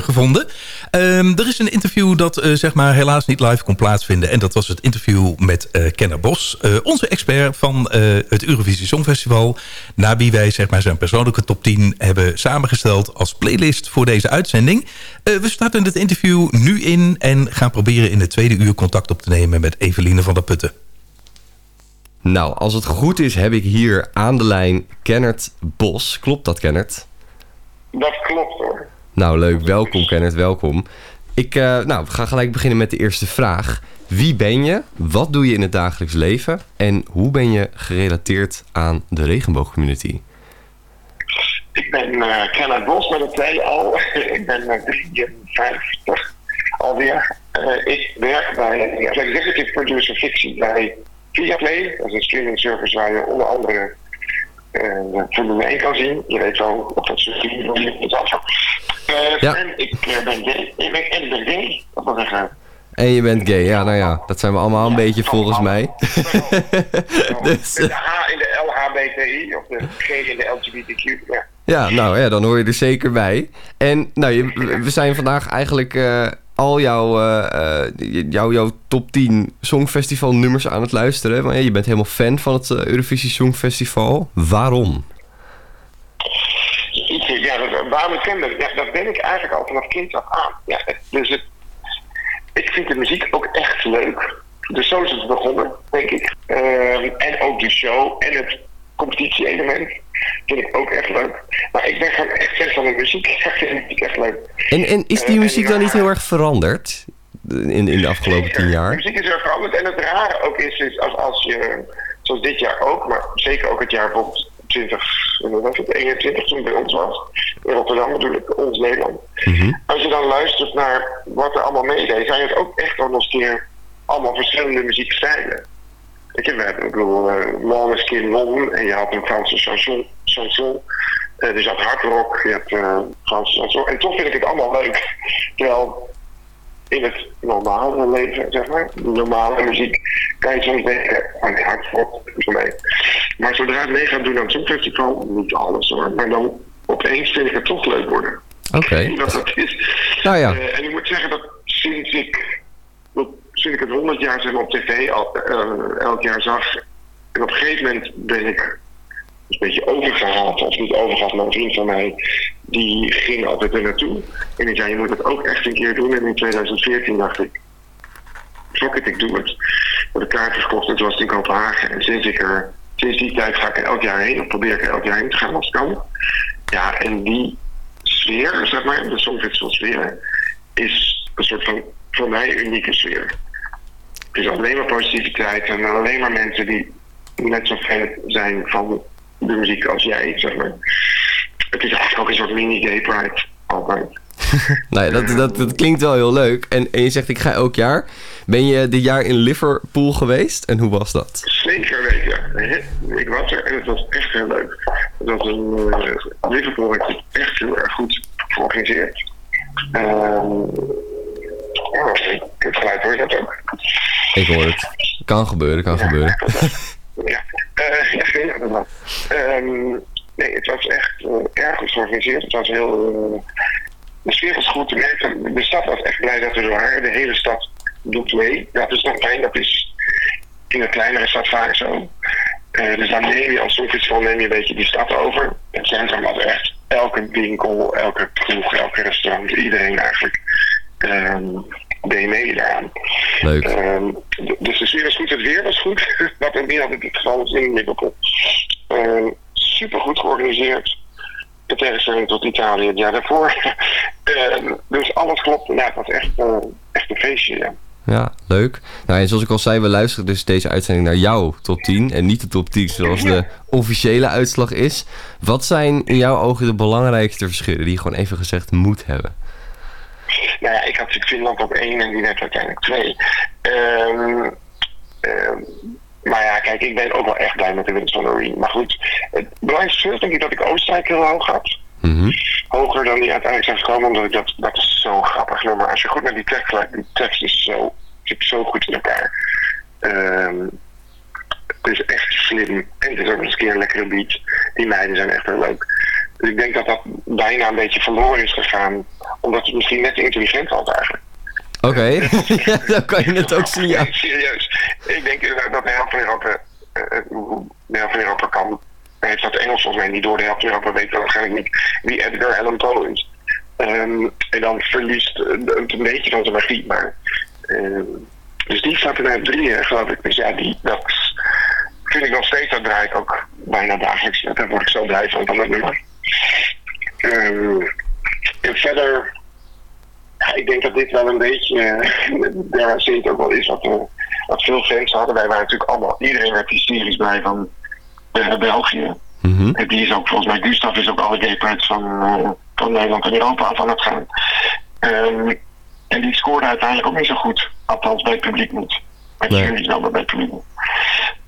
gevonden. Ehm, er is een interview dat zeg maar helaas niet live kon plaatsvinden. En dat was het interview met Kenner Bos. onze expert van het Eurovisie Songfestival. Naar wie wij zeg maar, zijn persoonlijke top 10 hebben samengesteld als playlist voor deze uitzending. We starten het interview nu in en gaan proberen in de tweede uur contact op te nemen met Eveline van der Putten. Nou, als het goed is, heb ik hier aan de lijn Kennert Bos. Klopt dat, Kennert? Dat klopt hoor. Nou, leuk. Welkom, Kennert. Welkom. Ik eh, nou, we gaan gelijk beginnen met de eerste vraag. Wie ben je? Wat doe je in het dagelijks leven? En hoe ben je gerelateerd aan de regenboogcommunity? Ik ben eh Kenneth Bos met een tweede al. ik ben eh, 53 alweer. Ik werk bij als executive producer fictie bij Viaplay. Dat is een streaming service waar je onder andere uh, Formule 1 kan zien. Je weet wel of dat zien is af. Uh, Ja. En ik eh, ben gay. Ik ben, en ik ben gay. Dat wil zeggen. En je bent gay. Ja, nou ja, dat zijn we allemaal een beetje volgens mij. dus, De H in de LHBTI of de G in de LGBTQ. Ja. ja, nou ja, dan hoor je er zeker bij. En nou, je, we zijn vandaag eigenlijk eh, al jouw, eh, eh, jouw, jouw top 10 Songfestival nummers aan het luisteren. Maar je bent helemaal fan van het eh, Eurovisie Songfestival. Waarom? Ja, dat, waarom ik ben, dat ben ik eigenlijk al vanaf kind af aan. Ja, dus het, ik vind de muziek ook echt leuk. Dus zo is het begonnen, denk ik. Ehm, en ook de show en het competitie-element vind ik ook echt leuk. Maar ik ben gewoon echt fan van de muziek. Ik vind de muziek echt leuk. En, en is die Eh, muziek dan niet heel erg veranderd in, in de afgelopen tien De jaar? muziek is er veranderd. En het rare ook is, is als, als je, zoals dit jaar ook, maar zeker ook het jaar bijvoorbeeld 20, wat was het, 21 toen bij ons was. In Rotterdam bedoel ik, ons Nederland. Als je dan luistert naar wat er allemaal meedeed, zijn het ook echt wel nog eens keer allemaal verschillende muziekstijlen. Weet je, we hebben, ik bedoel, uh, Måneskin won en je had een Franse chanson. chanson. Eh, dus je had hardrock, je hebt eh, Franse chanson. En toch vind ik het allemaal leuk. Terwijl in het normale leven, zeg maar, normale muziek, kan je soms denken, oh nee, hardrock, voor mij. Maar zodra het mee gaat doen aan het Songfestival, niet alles hoor, maar dan opeens vind ik het toch leuk worden. Oké. Dat dat is. Nou ja. Eh, en ik moet zeggen dat sinds ik, sinds ik het 100 jaar zeg op tv eh, elk jaar zag, en op een gegeven moment ben ik een beetje overgehaald, of niet overgehaald, maar een vriend van mij, die ging altijd er naartoe. En ik zei, je moet het ook echt een keer doen. En in 2014 dacht ik, fuck it, ik doe het. Ik de kaarten verkocht en toen was in Kopenhagen. En sinds, ik er, sinds die tijd ga ik er elk jaar heen, of probeer ik er elk jaar heen te gaan als het kan. Ja, en die sfeer, zeg maar, de Songfestival sfeer, is een soort van, voor mij, unieke sfeer. Het is alleen maar positiviteit en alleen maar mensen die net zo fan zijn van de muziek als jij, zeg maar. Het is eigenlijk ook een soort mini-gay pride, altijd. nou ja, dat, dat, dat klinkt wel heel leuk. En, en je zegt, ik ga elk jaar. Ben je dit jaar in Liverpool geweest? En hoe was dat? Zeker weten. Ik was er en het was echt heel leuk. Het was een, uh, Liverpool heeft het echt heel erg goed georganiseerd. Ehm ja, ik het geluid hoor je dat ook. Ik hoor het. Kan gebeuren, kan gebeuren. Ja, uh, ja, ja, dat was. Um, nee, het was echt uh, erg goed georganiseerd. Het was heel... Uh, de sfeer was goed. De, de stad was echt blij dat we er waren. De hele stad doet mee. Dat is nog fijn. Dat is in een kleinere stad vaak zo. Uh, dus dan neem je als Songfestival neem je een beetje die stad over. Het centrum was echt elke winkel, elke kroeg, elke restaurant, iedereen eigenlijk. Um, deed mee daaraan. Leuk. Um, dus de sfeer goed, het weer was goed. Wat in niet altijd het geval is in Liverpool. Um, super goed georganiseerd. In tegenstelling tot Italië het jaar daarvoor. dus alles klopt. Ja, het was echt, uh, echt een feestje, ja. Ja, leuk. Nou, en zoals ik al zei, we luisteren dus deze uitzending naar jouw top 10 en niet de top 10 zoals de officiële uitslag is. Wat zijn in jouw ogen de belangrijkste verschillen die je gewoon even gezegd moet hebben? Nou ja, ik had natuurlijk Finland op één en die werd uiteindelijk twee. Um, um, maar ja, kijk, ik ben ook wel echt blij met de winst van Noreen. Maar goed, het belangrijkste verschil denk ik dat ik Oostenrijk heel hoog had. Mm -hmm. Hoger dan die uiteindelijk zijn gekomen, omdat ik dat, dat is zo'n grappig nummer. Als je goed naar die tekst luistert, die tekst is zo, zit zo goed in elkaar. Um, het is echt slim. En het is ook eens een keer een lekkere beat. Die meiden zijn echt heel leuk. Dus ik denk dat dat bijna een beetje verloren is gegaan. Omdat het misschien net te intelligent was eigenlijk. Oké, okay. ja, dan kan je het ook zien, ja. Serieus. Ik denk dat de helft van Europa, uh, de helft van Europa kan. Heeft dat Engels volgens mij niet door. De helft van Europa weet waarschijnlijk niet wie Edgar Allan Poe is. Um, en dan verliest het een beetje van zijn magie. Maar, um, dus die staat er naar drieën, geloof ik. Dus ja, die, dat vind ik nog steeds. Dat draai ik ook bijna dagelijks. Daar word ik zo blij van, van dat nummer. Um, en verder, ja, ik denk dat dit wel een beetje, daar ik ook wel is wat, uh, wat veel fans hadden. Wij waren natuurlijk allemaal, iedereen werd hysterisch blij van uh, België. Mm -hmm. En die is ook, volgens mij, Gustav is ook alle gayparts van, uh, van Nederland en Europa af aan het gaan. Um, en die scoorde uiteindelijk ook niet zo goed. Althans bij het publiek niet. Maar nee. jullie wel, maar bij het publiek niet.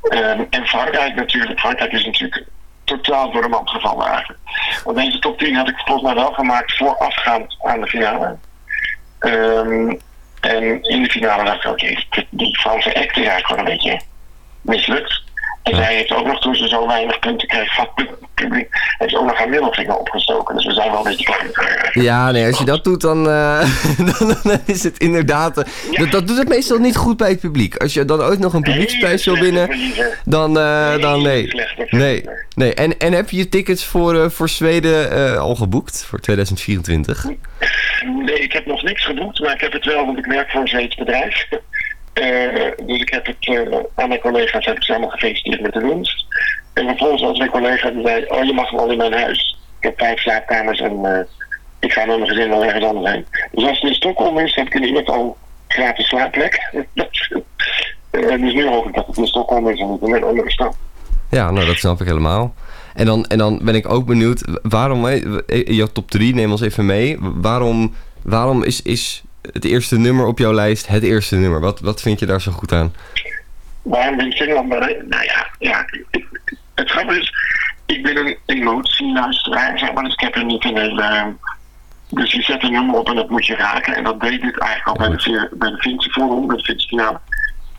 Um, en Frankrijk natuurlijk. Frankrijk is natuurlijk totaal door de mand gevallen eigenlijk. Want deze top 10 had ik volgens mij wel gemaakt voorafgaand aan de finale. Um, En in de finale dacht ik, oké, die Franse is eigenlijk gewoon een beetje mislukt. En zij heeft ook nog, toen ze zo weinig punten kreeg van het publiek, heeft ook nog haar middelvinger opgestoken. Dus we zijn wel een beetje klaar haar. Ja, nee, als je dat doet, dan, eh, dan, dan is het inderdaad... eh, dat, dat doet het meestal niet goed bij het publiek. Als je dan ooit nog een publieksprijs wil winnen, dan, eh, dan nee. Nee, nee. En, en heb je je tickets voor, eh, voor Zweden eh, al geboekt, voor 2024? Nee, ik heb nog niks geboekt, maar ik heb het wel, want ik werk voor een Zweeds bedrijf. Eh, dus ik heb het eh, aan mijn collega's heb ik gefeliciteerd met de winst. En vervolgens was mijn collega die zei, oh je mag wel in mijn huis. Ik heb vijf slaapkamers en eh, ik ga met mijn gezin wel ergens anders heen. Dus als het in Stockholm is, heb ik in ieder geval gratis slaapplek. Dus nu hoop ik dat het in Stockholm is en niet in een andere stad. Ja, nou dat snap ik helemaal. En dan, en dan ben ik ook benieuwd, waarom, jouw top 3, neem ons even mee. Waarom, waarom is het eerste nummer op jouw lijst het eerste nummer? Wat, wat vind je daar zo goed aan? Waarom ben ik Finland? Maar, nou ja, ja ik- het grappige is, ik ben een emotieluisteraar, zeg maar, dus ik heb er niet een hele... Dus je zet een nummer op en dat moet je raken. En dat deed ik eigenlijk al bij de, bij bij de Finse finale.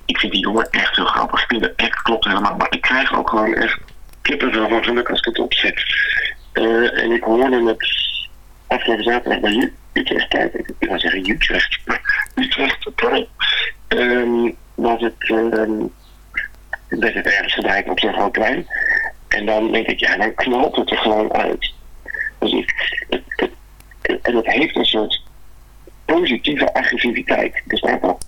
Ik vind die jongen echt heel grappig. Ik vind de act klopt helemaal. Maar ik krijg ook gewoon echt kippenvel van geluk als ik het opzet. Eh, en ik hoorde het afgelopen zaterdag bij Utrecht tijd. Ik wil zeggen Utrecht. Utrecht, sorry. Ehm was het, ehm werd het ergens gedraaid op zo'n groot plein. En dan denk ik, ja, dan knalt het er gewoon uit. Dus ik, het, en het heeft een soort positieve agressiviteit. Bestaat dat?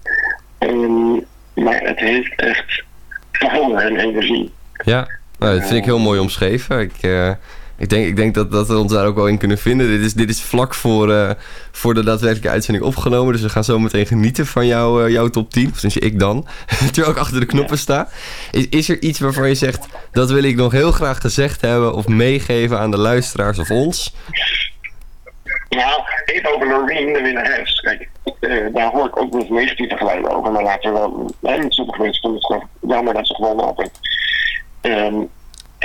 Ehm, maar het heeft echt power en energie. Ja, nou, dat vind ik heel mooi omschreven. Ik, eh, ik, denk, ik denk dat, dat we ons daar ook wel in kunnen vinden. Dit is, dit is vlak voor, eh, voor de daadwerkelijke uitzending opgenomen. Dus we gaan zo meteen genieten van jou, eh, jouw top 10. Of sinds ik dan. Terwijl ik achter de knoppen sta. Is, is er iets waarvan je zegt... dat wil ik nog heel graag gezegd hebben... of meegeven aan de luisteraars of ons? Nou, even over Loreen, de winnares. Kijk, eh, daar hoor ik ook eens negatieve geluiden over. Maar laten we wel... Hè, sommige mensen vonden het gewoon jammer dat ze gewonnen hadden. Ehm,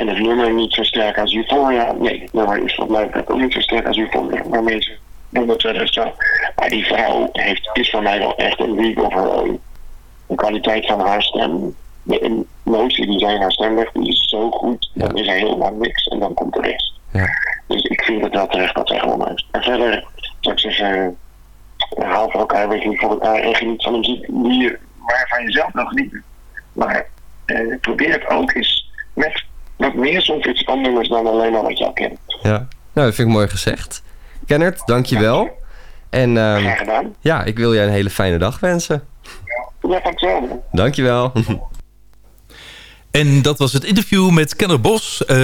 en het nummer niet zo sterk als Euphoria. Nee, het nummer is wat mij ook niet zo sterk als Euphoria. Waarmee ze wonnen 2012. Maar die vrouw heeft, is voor mij wel echt een league of her own. De kwaliteit van haar stem, de emotie die zij in haar stem legt, die is zo goed. Dan is er heel lang niks en dan komt de rest. Dus ik vind het wel terecht dat zij gewonnen heeft. En verder zou ik zeggen, haal voor elkaar, weet je, voor elkaar en geniet van de muziek die je, waarvan je zelf nog geniet. Maar eh, probeer het ook eens met wat meer songfits van nummers dan alleen maar wat je al kent. Ja, nou, dat vind ik mooi gezegd. Kennert, dankjewel. En ehm, ja, ik wil jij een hele fijne dag wensen. Ja, dankjewel. Dankjewel. En dat was het interview met Kenner Bos, eh,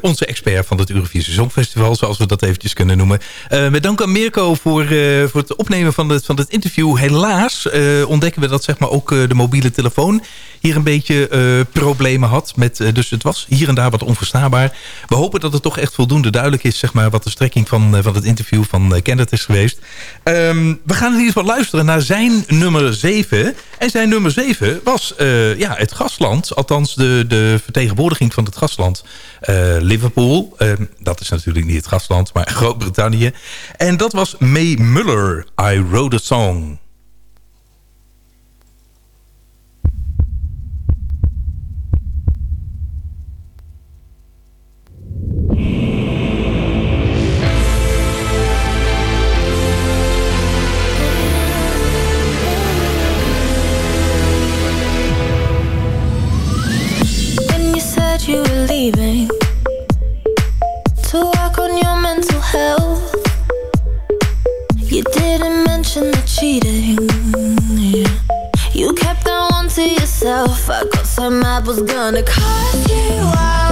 onze expert van het Eurovisie Songfestival, zoals we dat eventjes kunnen noemen. Eh, met dank aan Mirko voor, eh, voor het opnemen van het, van het interview. Helaas ontdekken we dat zeg maar, ook de mobiele telefoon hier een beetje problemen had. Met, dus het was hier en daar wat onverstaanbaar. We hopen dat het toch echt voldoende duidelijk is zeg maar, wat de strekking van, van het interview van uh, Kenneth is geweest. Ehm, we gaan in ieder geval luisteren naar zijn nummer 7. En zijn nummer 7 was ja, het gastland, althans de, de vertegenwoordiging van het gastland eh, Liverpool. Ehm, dat is natuurlijk niet het gastland, maar Groot-Brittannië. En dat was May Muller, I Wrote a Song. waiting. You kept on to yourself. I got some apples gonna cost you. out.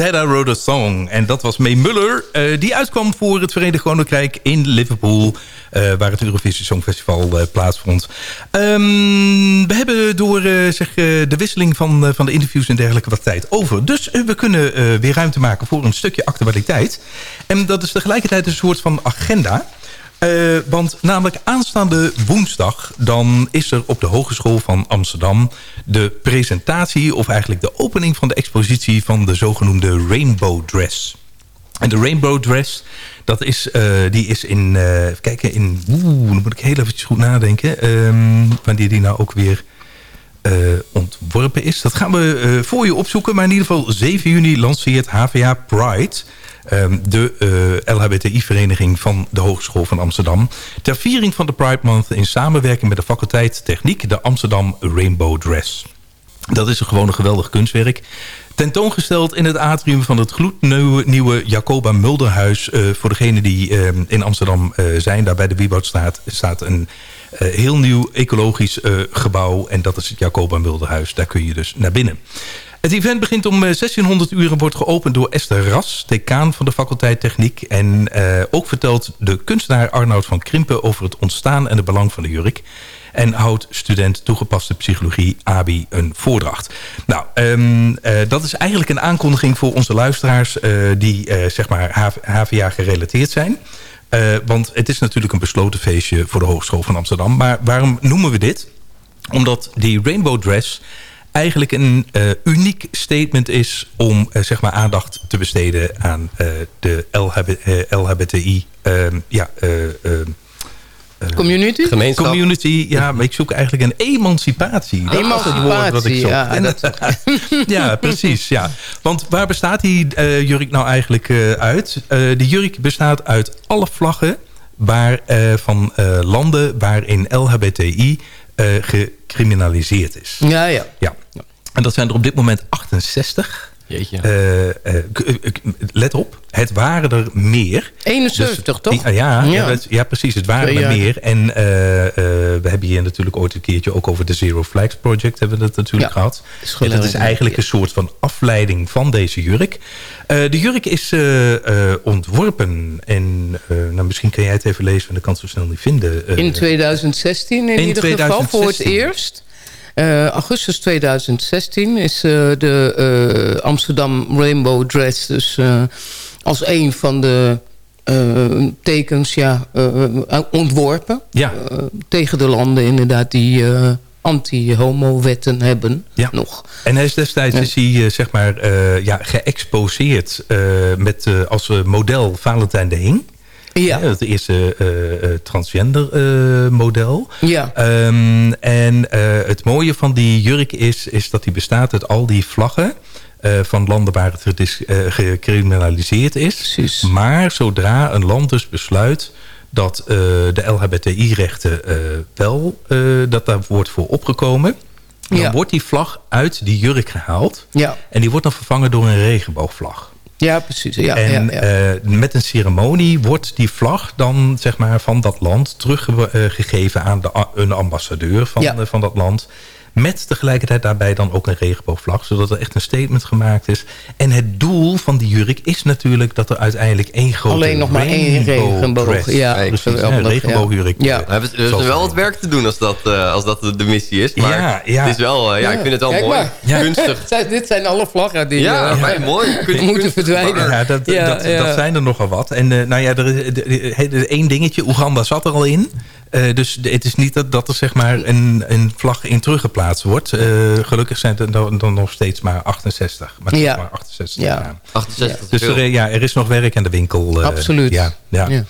I Wrote a Song. En dat was May Muller. eh, die uitkwam voor het Verenigd Koninkrijk in Liverpool. eh, waar het Eurovisie Songfestival eh, plaatsvond. Ehm, we hebben door zeg, de wisseling van, van de interviews en dergelijke wat tijd over. Dus we kunnen weer ruimte maken voor een stukje actualiteit. En dat is tegelijkertijd een soort van agenda. Eh, want namelijk aanstaande woensdag... dan is er op de Hogeschool van Amsterdam... de presentatie of eigenlijk de opening van de expositie... van de zogenoemde Rainbow Dress. En de Rainbow Dress, dat is, eh, die is in... eh, even kijken, in... Oeh, dan moet ik heel eventjes goed nadenken. ehm, wanneer die nou ook weer ontworpen is. Dat gaan we voor je opzoeken. Maar in ieder geval 7 juni lanceert HVA Pride... ehm, de eh, LHBTI-vereniging van de Hogeschool van Amsterdam... ter viering van de Pride Month in samenwerking met de faculteit Techniek... de Amsterdam Rainbow Dress. Dat is een gewoon een geweldig kunstwerk. Tentoongesteld in het atrium van het gloednieuwe nieuwe Jacoba Mulderhuis. Eh, voor degenen die eh, in Amsterdam eh, zijn, daar bij de Wieboudstraat... staat een heel nieuw ecologisch gebouw. En dat is het Jacoba Mulderhuis. Daar kun je dus naar binnen. Het event begint om eh, 1600 uur en wordt geopend door Esther Ras, decaan van de faculteit Techniek. En eh, ook vertelt de kunstenaar Arnoud van Krimpen over het ontstaan en het belang van de jurk. En houdt student toegepaste psychologie ABI een voordracht. Nou, ehm, eh, dat is eigenlijk een aankondiging voor onze luisteraars... eh, die eh, zeg maar HVA gerelateerd zijn. Eh, want het is natuurlijk een besloten feestje voor de Hogeschool van Amsterdam. Maar waarom noemen we dit? Omdat die Rainbow Dress eigenlijk een eh, uniek statement is... om eh, zeg maar aandacht te besteden aan eh, de LHB, LHBTI... ehm, ja, eh, ehm, eh, Community? Gemeenschap. Community, ja, maar ik zoek eigenlijk een emancipatie. Het woord wat ik Emancipatie, zocht. ja, En- dat ja, precies. Ja. Want waar bestaat die eh, jurk nou eigenlijk eh, uit? Eh, de jurk bestaat uit alle vlaggen waar, eh, van eh, landen waarin LHBTI eh, gecriminaliseerd is. Ja, ja. ja. En dat zijn er op dit moment 68. Jeetje. Eh, eh, eh, let op, het waren er meer. 71, toch? Die- ah, ja, ja. Ja. dat- ja, precies, het waren er meer. En eh, eh, we hebben hier natuurlijk ooit een keertje ook over de Zero Flags Project hebben we het natuurlijk Ja, gehad. is En dat is eigenlijk een soort van afleiding van deze jurk. Eh, de jurk is eh, eh, ontworpen en eh, nou, misschien kan jij het even lezen, want ik kan het zo snel niet vinden. Eh, In 2016 in, in ieder geval voor het 2016. eerst. Eh, augustus 2016 is eh, de eh, Amsterdam Rainbow Dress dus als een van de tekens ja, ontworpen. Ja. Tegen de landen inderdaad die anti-homo-wetten hebben Ja. nog. En hij is destijds is hij, zeg maar, ja, geëxposeerd met als model Valentijn de Hing. Ja. het eerste eh, eh, transgender eh, model. Ja. Ehm, en het mooie van die jurk is, is dat die bestaat uit al die vlaggen... van landen waar het gecriminaliseerd is. Maar zodra een land dus besluit dat de LHBTI-rechten wel... dat daar wordt voor opgekomen... dan Ja. wordt die vlag uit die jurk gehaald. Ja. En die wordt dan vervangen door een regenboogvlag. Ja, precies. Ja, en ja, ja. eh, met een ceremonie wordt die vlag dan zeg maar, van dat land teruggegeven aan de, een ambassadeur van, eh, van dat land. Met tegelijkertijd daarbij dan ook een regenboogvlag. Zodat er echt een statement gemaakt is. En het doel van die jurk is natuurlijk dat er uiteindelijk één grote Alleen nog maar één regenboog. Ja, geweldig, een regenboogjurk. ja. eh, We hebben, wel wat werk te doen als dat, eh, als dat de, missie is. Maar Ja, ja. het is wel, eh, ja, ik vind het wel Kijk mooi. Kunstig. Dit zijn alle vlaggen die Ja, eh, maar mooi. Moeten verdwijnen. Ja, dat, Ja, dat, ja. dat zijn er nogal wat. En eh, nou ja, er is er- er- er- één dingetje. Oeganda zat er al in. Eh, dus het is niet dat, dat er zeg maar een, een vlag in teruggeplaatst wordt. Eh, gelukkig zijn er dan, dan nog steeds maar 68. Maar het is Ja. maar 68. Ja. ja. 68 is Dus er, ja, er is nog werk aan de winkel. eh, Absoluut. Ja, ja. Ja.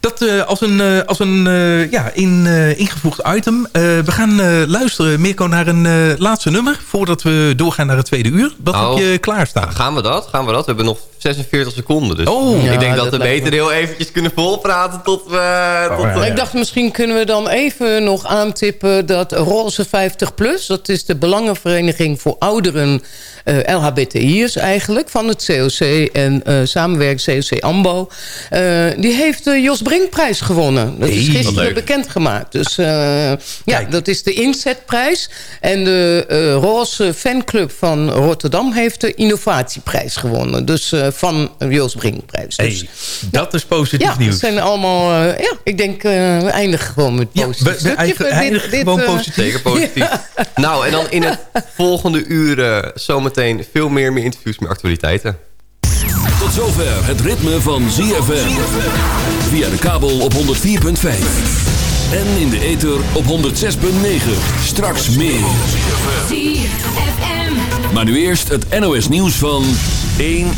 Dat eh, als een, eh, als een eh, ja, in, eh, ingevoegd item. Eh, we gaan eh, luisteren, Mirko, naar een eh, laatste nummer... voordat we doorgaan naar het tweede uur. Wat Oh. heb je klaarstaan? Gaan we dat? Gaan we dat? We hebben nog 46 seconden. Dus Oh. ik denk dat, dat we beter me- heel eventjes kunnen volpraten tot Maar ik dacht, misschien kunnen we dan even nog aantippen... dat Roze 50 Plus, dat is de Belangenvereniging voor Ouderen... eh LHBTI'ers eigenlijk, van het COC en eh samenwerking COC-AMBO... eh, die heeft de Jos Brinkprijs gewonnen. Dat is gisteren bekendgemaakt. Dus eh, ja, dat is de inzetprijs. En de eh, Roze fanclub van Rotterdam heeft de innovatieprijs gewonnen. Dus eh, van Jos Brinkprijs. Dus, Hey, dat is positief ja, nieuws. het zijn allemaal... eh, ja, ik denk, eh, we eindigen gewoon met positief. we- we eindigen- Dit- gewoon eh, positief. Zeker positief. Nou, en dan in het volgende uur eh, zometeen veel meer, meer interviews, meer actualiteiten. Tot zover het ritme van ZFM. Via de kabel op 104.5. En in de ether op 106.9. Straks meer. Maar nu eerst het NOS nieuws van 1 uur.